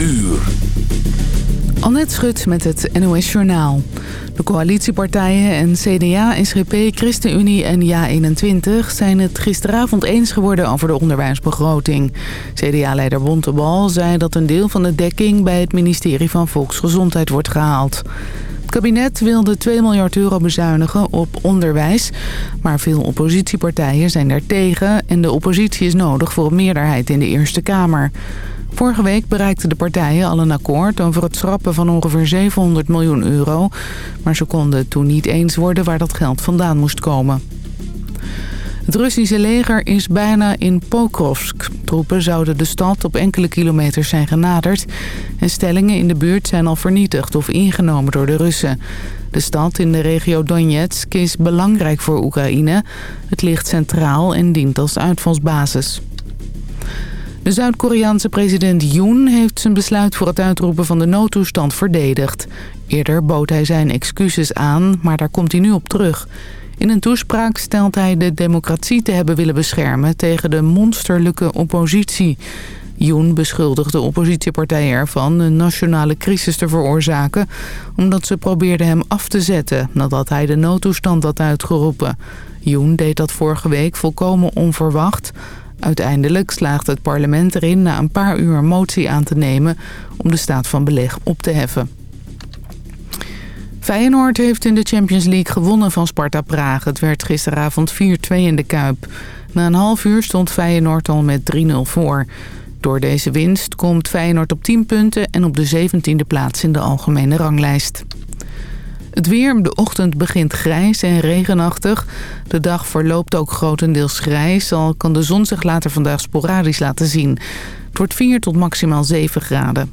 uur. Annette Schut met het NOS Journaal. De coalitiepartijen en CDA, SGP, ChristenUnie en JA21 zijn het gisteravond eens geworden over de onderwijsbegroting. CDA-leider Bontebal zei dat een deel van de dekking bij het ministerie van Volksgezondheid wordt gehaald. Het kabinet wilde 2 miljard euro bezuinigen op onderwijs. Maar veel oppositiepartijen zijn daartegen en de oppositie is nodig voor een meerderheid in de Eerste Kamer. Vorige week bereikten de partijen al een akkoord over het schrappen van ongeveer 700 miljoen euro. Maar ze konden toen niet eens worden waar dat geld vandaan moest komen. Het Russische leger is bijna in Pokrovsk. Troepen zouden de stad op enkele kilometers zijn genaderd... en stellingen in de buurt zijn al vernietigd of ingenomen door de Russen. De stad in de regio Donetsk is belangrijk voor Oekraïne. Het ligt centraal en dient als uitvalsbasis. De Zuid-Koreaanse president Yoon heeft zijn besluit voor het uitroepen van de noodtoestand verdedigd. Eerder bood hij zijn excuses aan, maar daar komt hij nu op terug. In een toespraak stelt hij de democratie te hebben willen beschermen tegen de monsterlijke oppositie. Yoon beschuldigt de oppositiepartij ervan een nationale crisis te veroorzaken... omdat ze probeerden hem af te zetten nadat hij de noodtoestand had uitgeroepen. Yoon deed dat vorige week volkomen onverwacht... Uiteindelijk slaagt het parlement erin na een paar uur motie aan te nemen om de staat van beleg op te heffen. Feyenoord heeft in de Champions League gewonnen van Sparta Praag. Het werd gisteravond 4-2 in de Kuip. Na een half uur stond Feyenoord al met 3-0 voor. Door deze winst komt Feyenoord op 10 punten en op de 17e plaats in de algemene ranglijst. Het weer, de ochtend begint grijs en regenachtig. De dag verloopt ook grotendeels grijs, al kan de zon zich later vandaag sporadisch laten zien. Het wordt 4 tot maximaal 7 graden.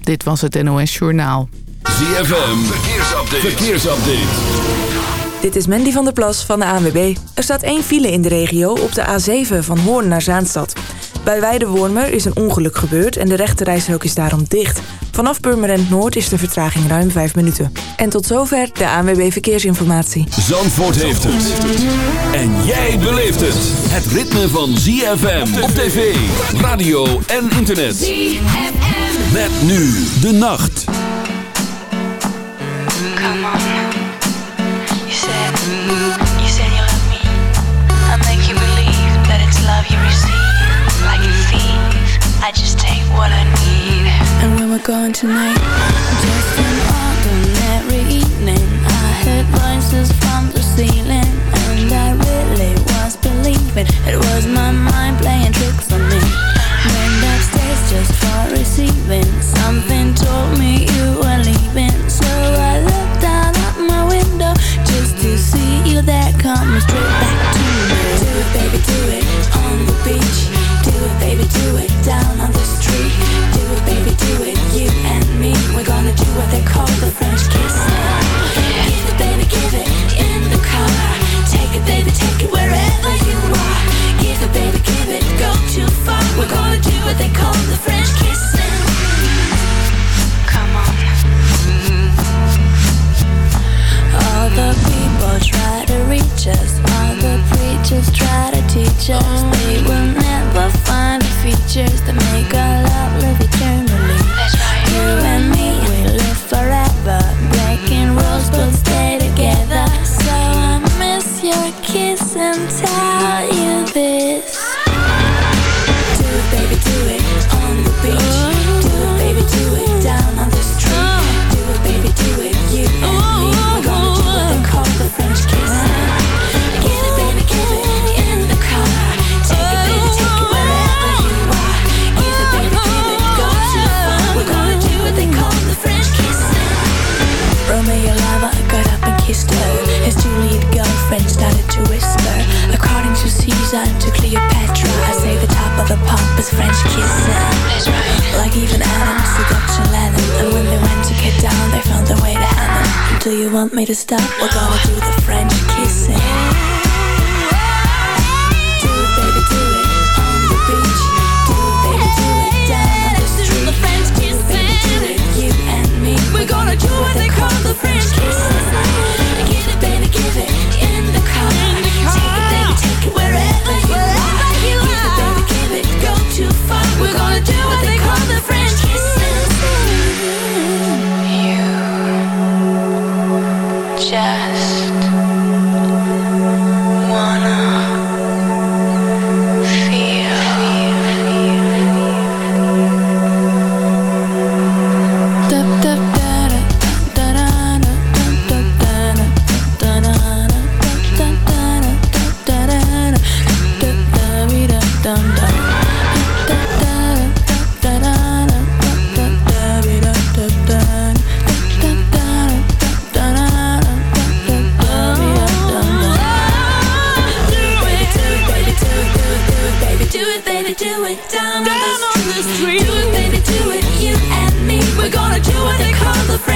Dit was het NOS Journaal. ZFM, verkeersupdate. verkeersupdate. Dit is Mandy van der Plas van de ANWB. Er staat één file in de regio op de A7 van Hoorn naar Zaanstad. Bij Weidewormer is een ongeluk gebeurd en de rechterrijstrook is daarom dicht. Vanaf Purmerend Noord is de vertraging ruim 5 minuten. En tot zover de ANWB Verkeersinformatie. Zandvoort heeft het. En jij beleeft het. Het ritme van ZFM op tv, radio en internet. ZFM. Met nu de nacht. Come on. Something told me you were leaving, so I you there coming straight back to me. Do it, baby, do it on the beach. Do it, baby, do it down on the street. Do it, baby, do it, you and me. We're gonna do what they call the French kiss. Give it, baby, give it in the car. Take it, baby, take it wherever you are. Give it, baby, give it, go too far. We're gonna do what they call the French kiss. Come on. All the people try to reach us. All the preachers try to teach us. They will never find the features that make our love down, down on, the on street. Do it, baby, do it, you and me. We're gonna do what they call the friend.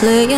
playing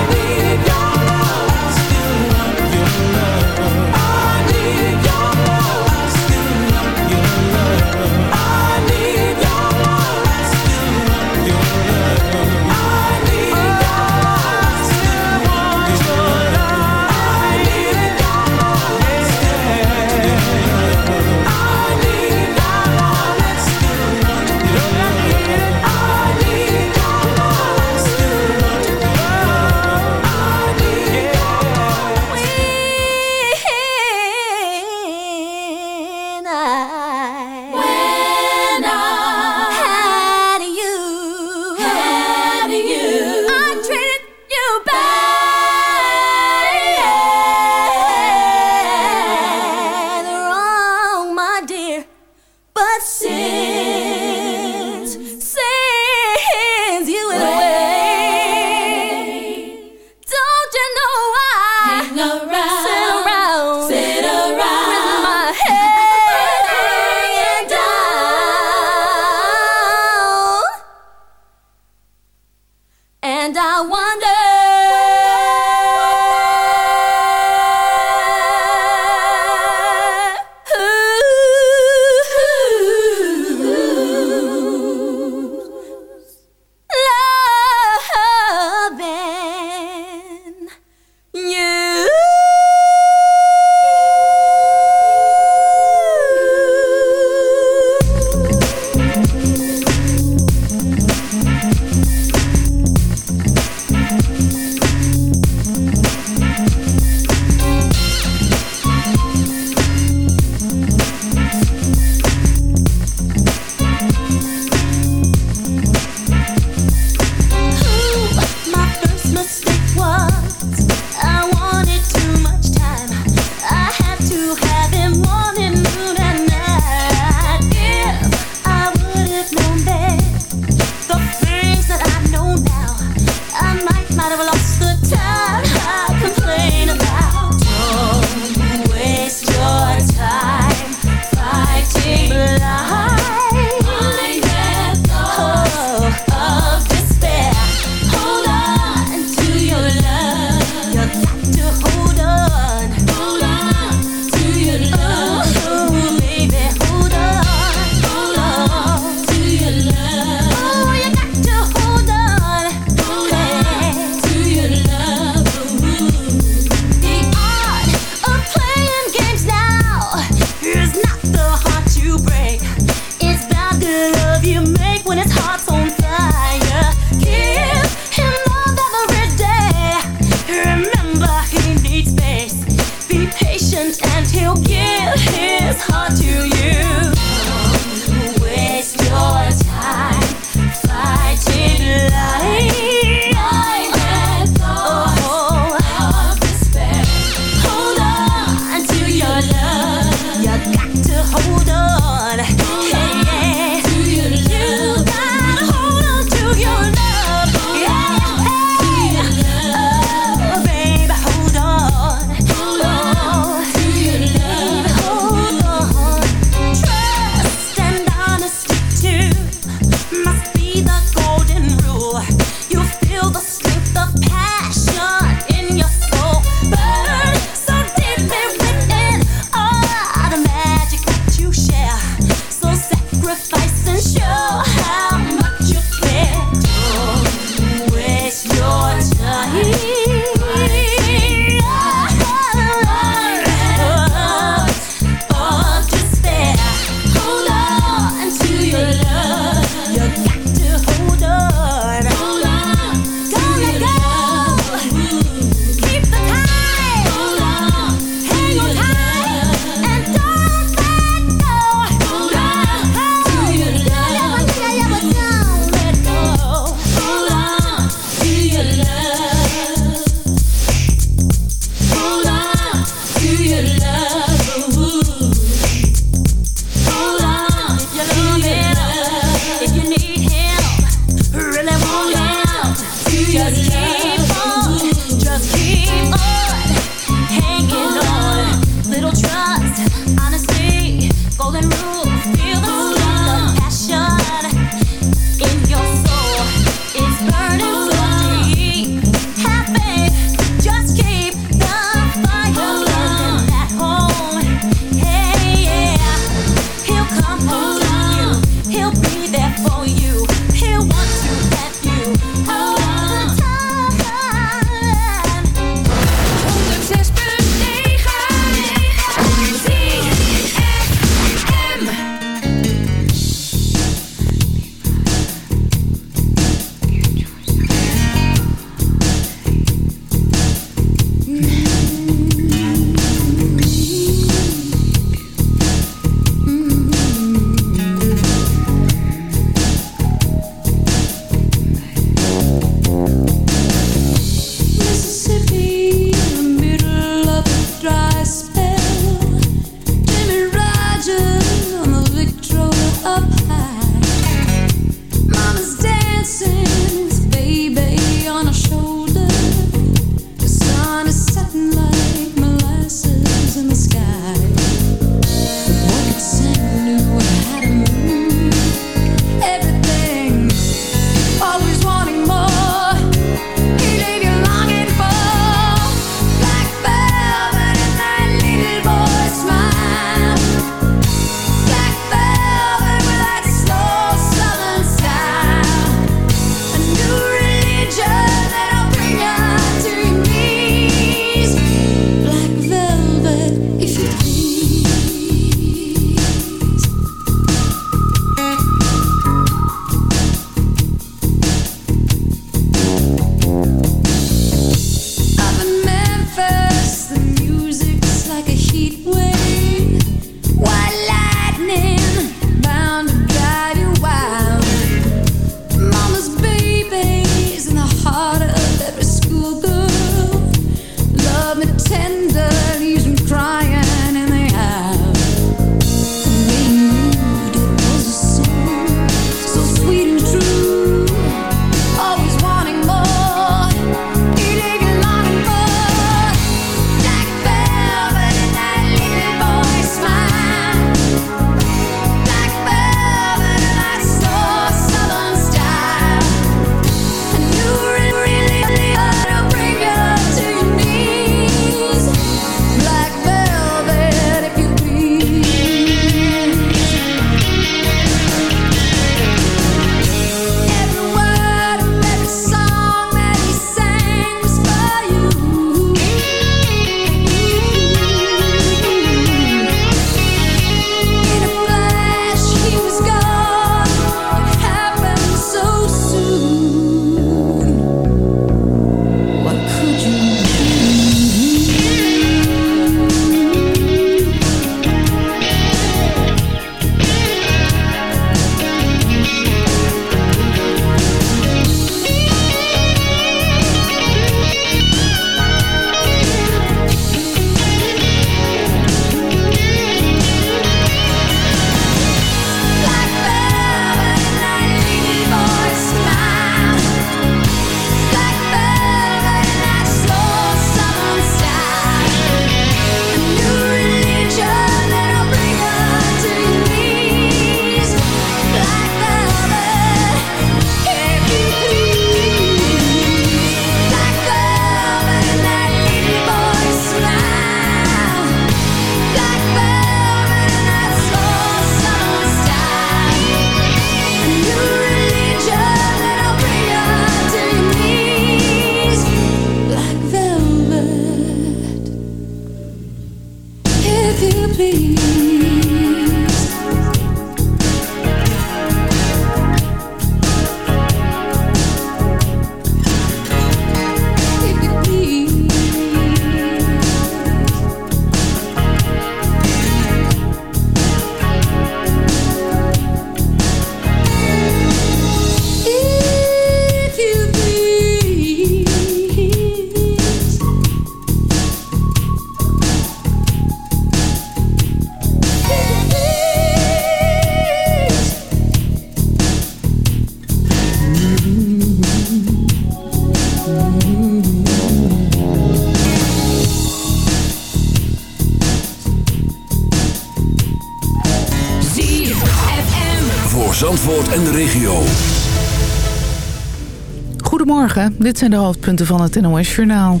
dit zijn de hoofdpunten van het NOS-journaal.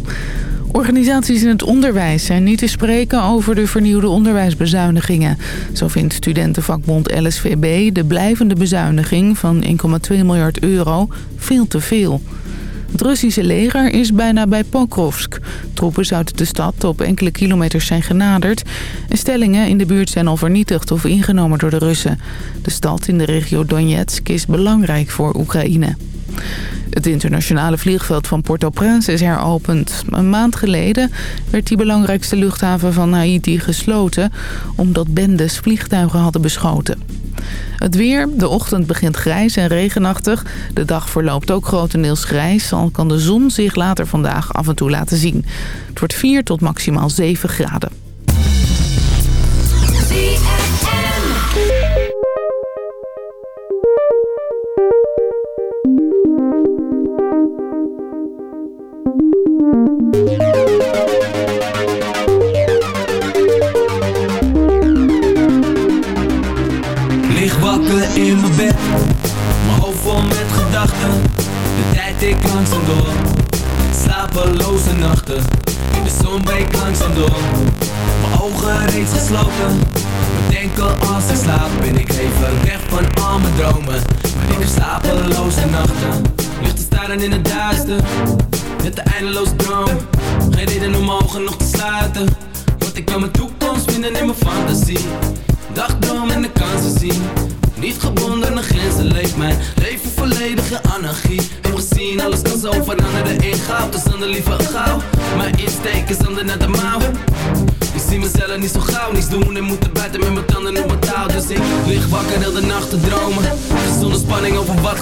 Organisaties in het onderwijs zijn niet te spreken over de vernieuwde onderwijsbezuinigingen. Zo vindt studentenvakbond LSVB de blijvende bezuiniging van 1,2 miljard euro veel te veel. Het Russische leger is bijna bij Pokrovsk. Troepen zouden de stad op enkele kilometers zijn genaderd... en stellingen in de buurt zijn al vernietigd of ingenomen door de Russen. De stad in de regio Donetsk is belangrijk voor Oekraïne. Het internationale vliegveld van Port-au-Prince is heropend. Een maand geleden werd die belangrijkste luchthaven van Haiti gesloten... omdat bendes vliegtuigen hadden beschoten. Het weer, de ochtend begint grijs en regenachtig. De dag verloopt ook grotendeels grijs, al kan de zon zich later vandaag af en toe laten zien. Het wordt 4 tot maximaal 7 graden.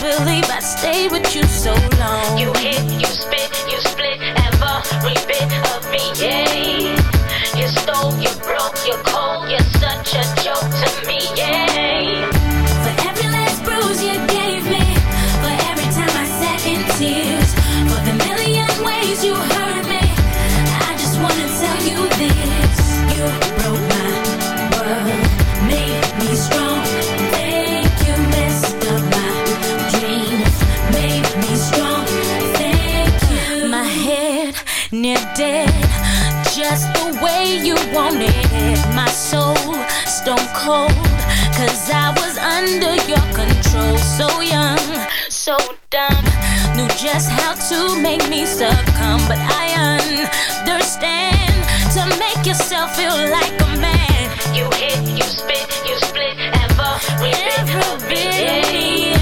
believe I stayed with you so long. You hit, you spit, you split every bit of me. Yeah. You stole, you broke, you're cold, you're such a joke to me. wanted my soul stone cold Cause I was under your control. So young, so dumb Knew just how to make me succumb. But I understand To make yourself feel like a man. You hit, you spit, you split Every, every bit, bit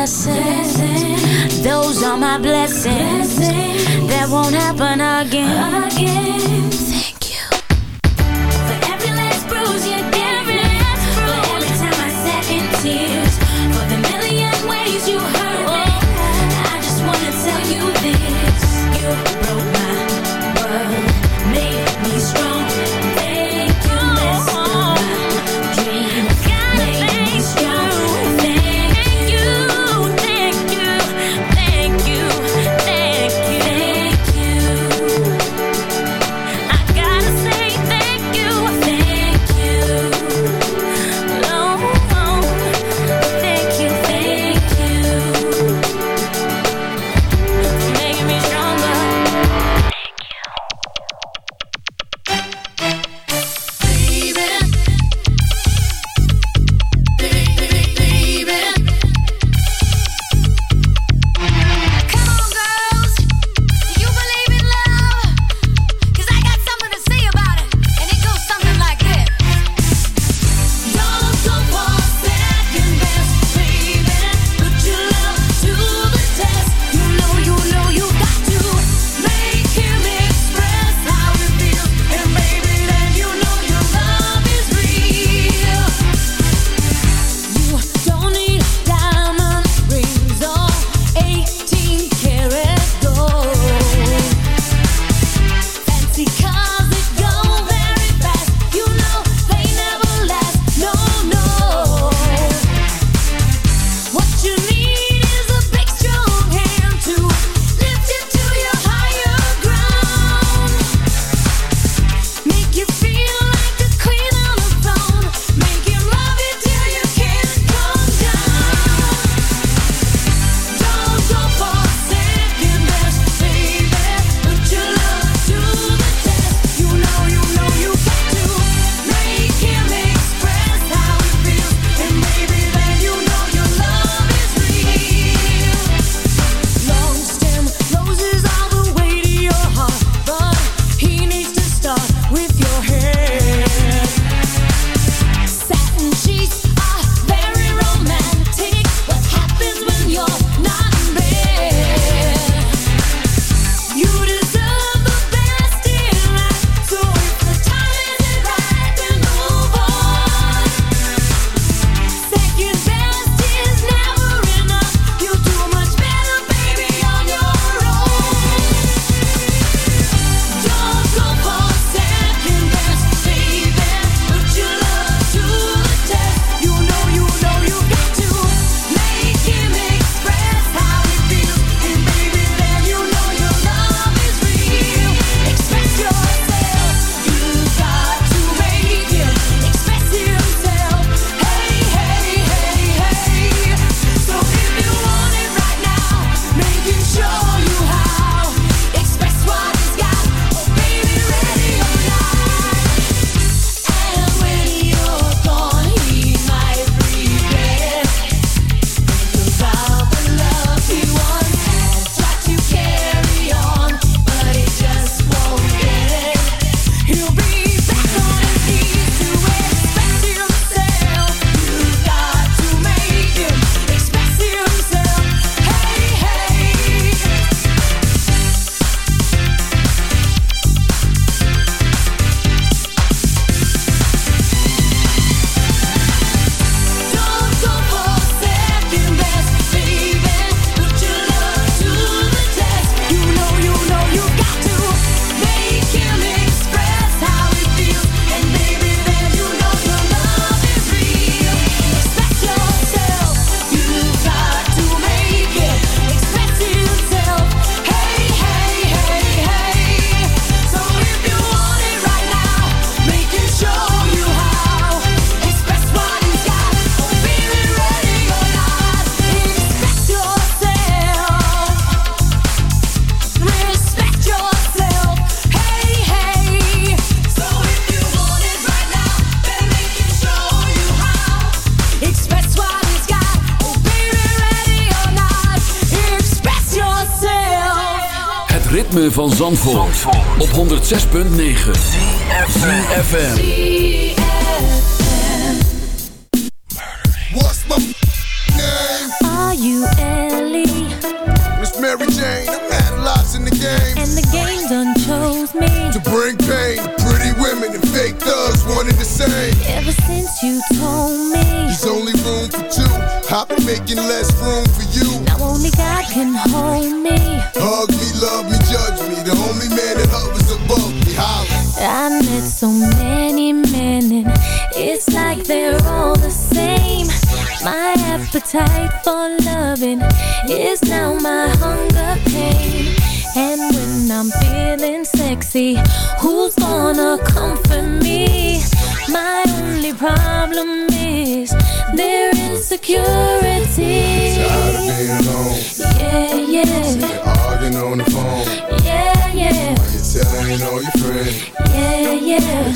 lessons. Those are my blessings. blessings. That won't happen again. again. Thank you. For every bruise you for every time I sat in tears, for the million ways you hurt. Van Zandvoort, op 106.9 CFFM What's my name? Are you Ellie? Miss Mary Jane. I'm had lots in the game. And the game done chose me. To bring pain, pretty women and fake thugs, one and the same. Ever since you told me. There's only room for two. I've been making less room for you. Now only God can hold me. Hug I met so many men and it's like they're all the same. My appetite for loving is now my hunger pain. And when I'm feeling sexy, who's gonna comfort me? My only problem is their insecurity. Tired of being alone. Yeah, yeah, your friends. yeah, yeah.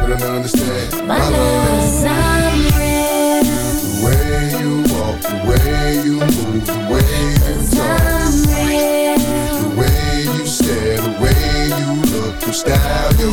But I don't understand. My love's I'm real. The way you walk, the way you move, the way you talk, the way you stare, the way you look, your style, your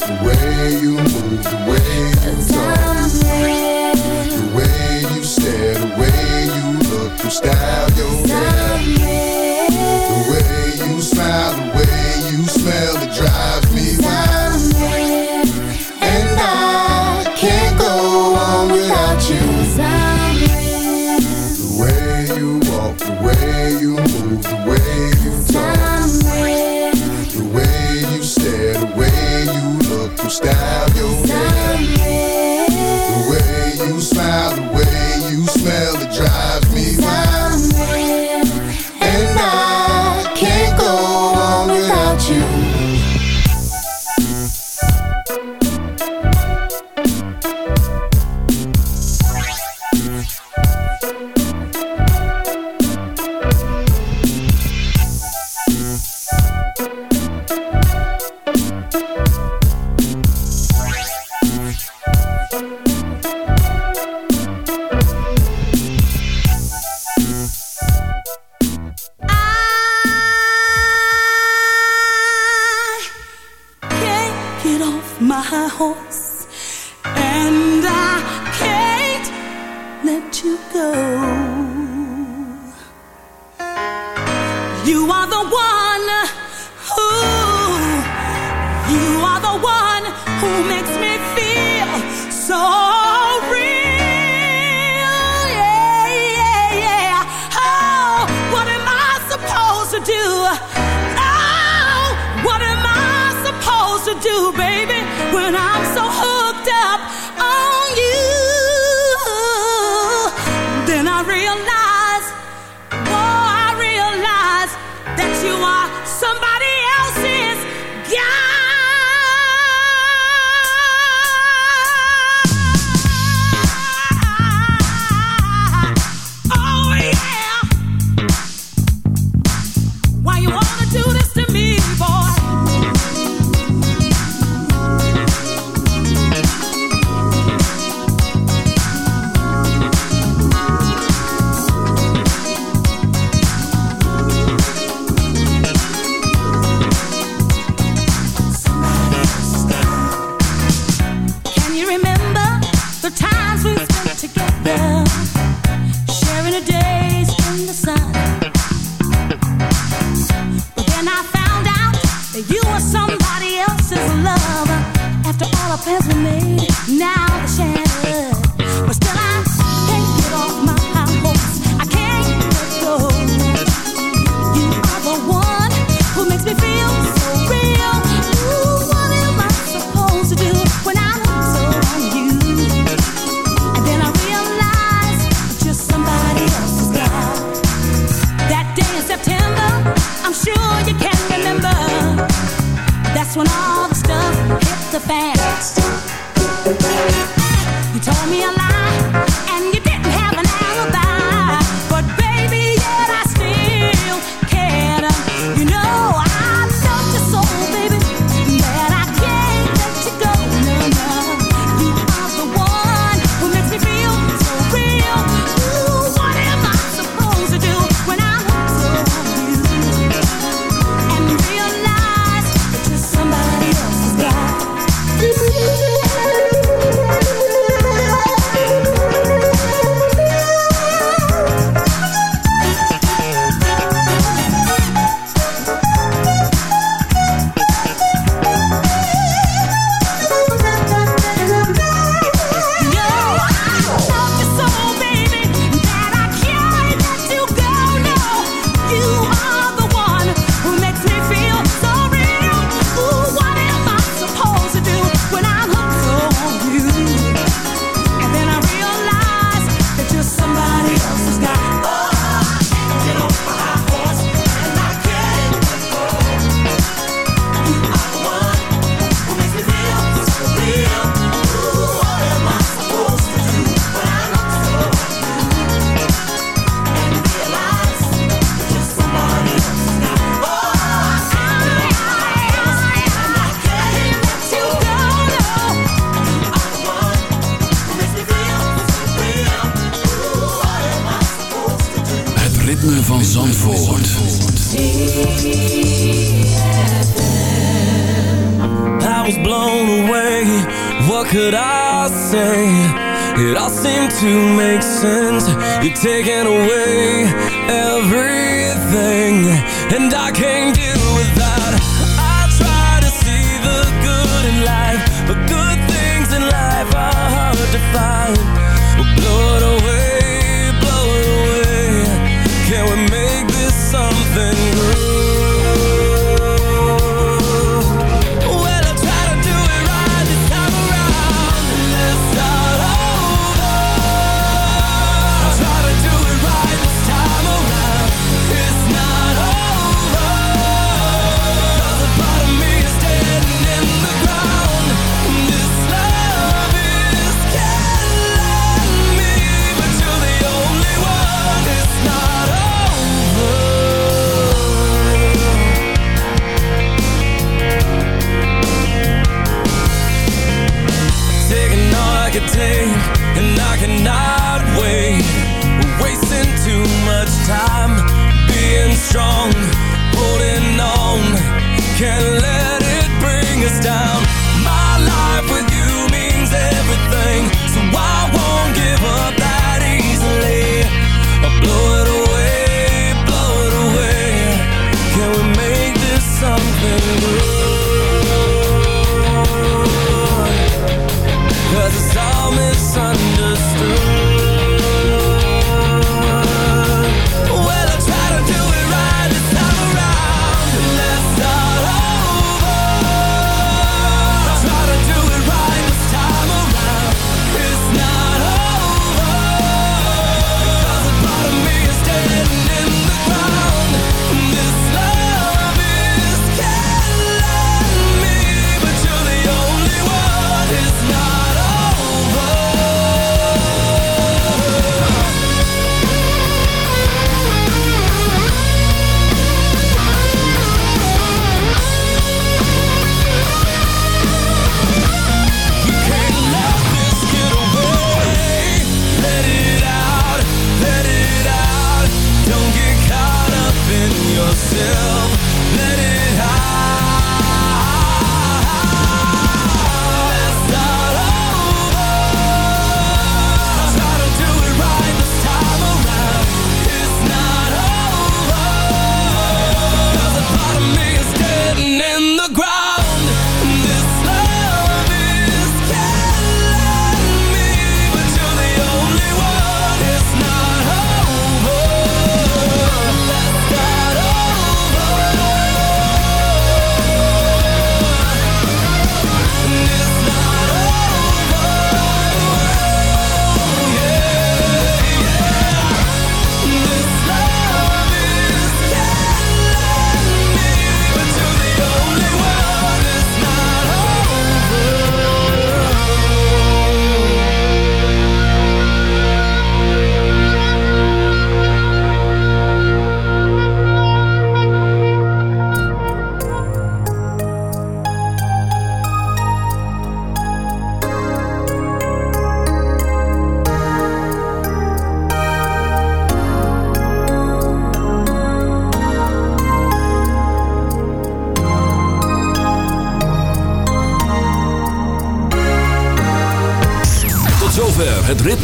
The way you move, the way you talk,